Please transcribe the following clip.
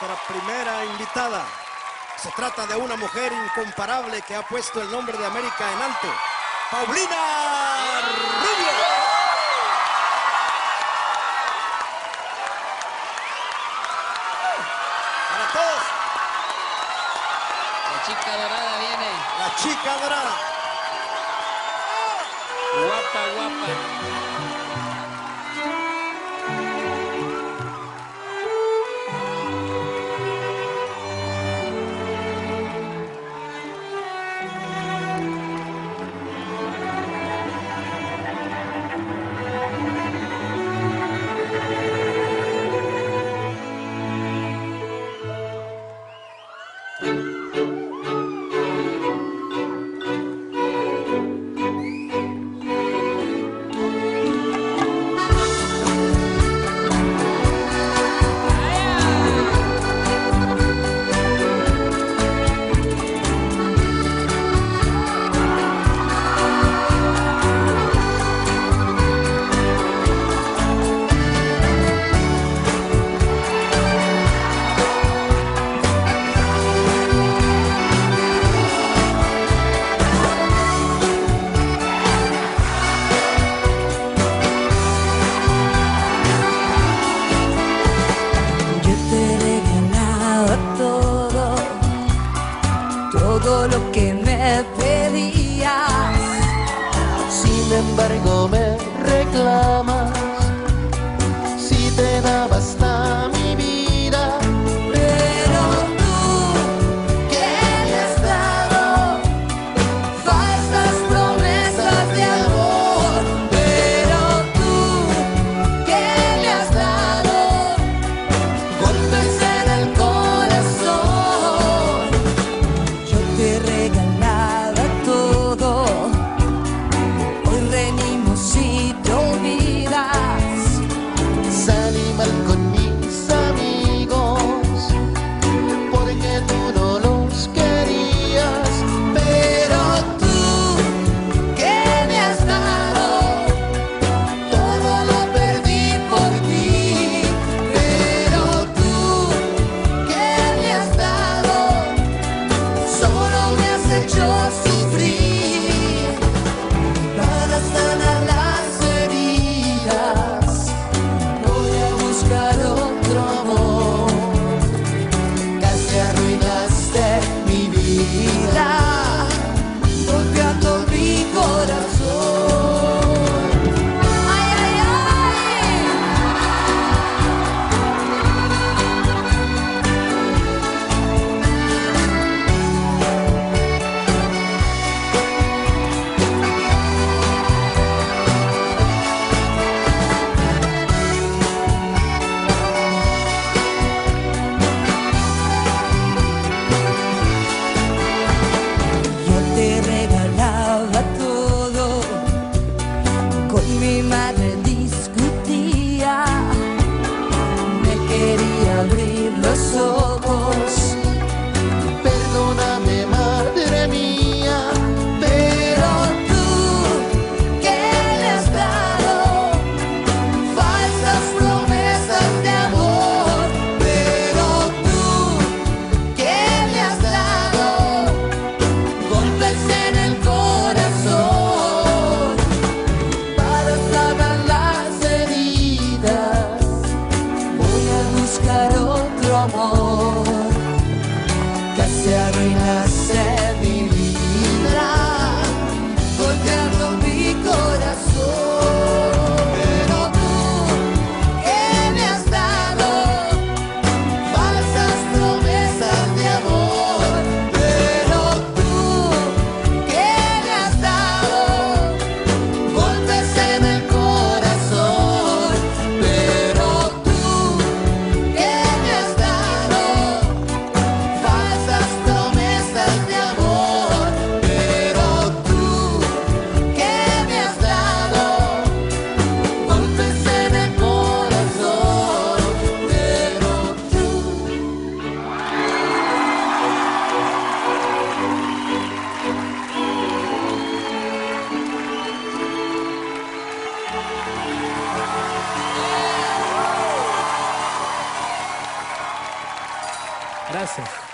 nuestra primera invitada. Se trata de una mujer incomparable que ha puesto el nombre de América en alto. Paulina Rubio. Para todos. La chica dorada viene. La chica dorada. Guapa, guapa. Sin embargo me reclamas si te da bastante. remind me se arruinaste. Gracias.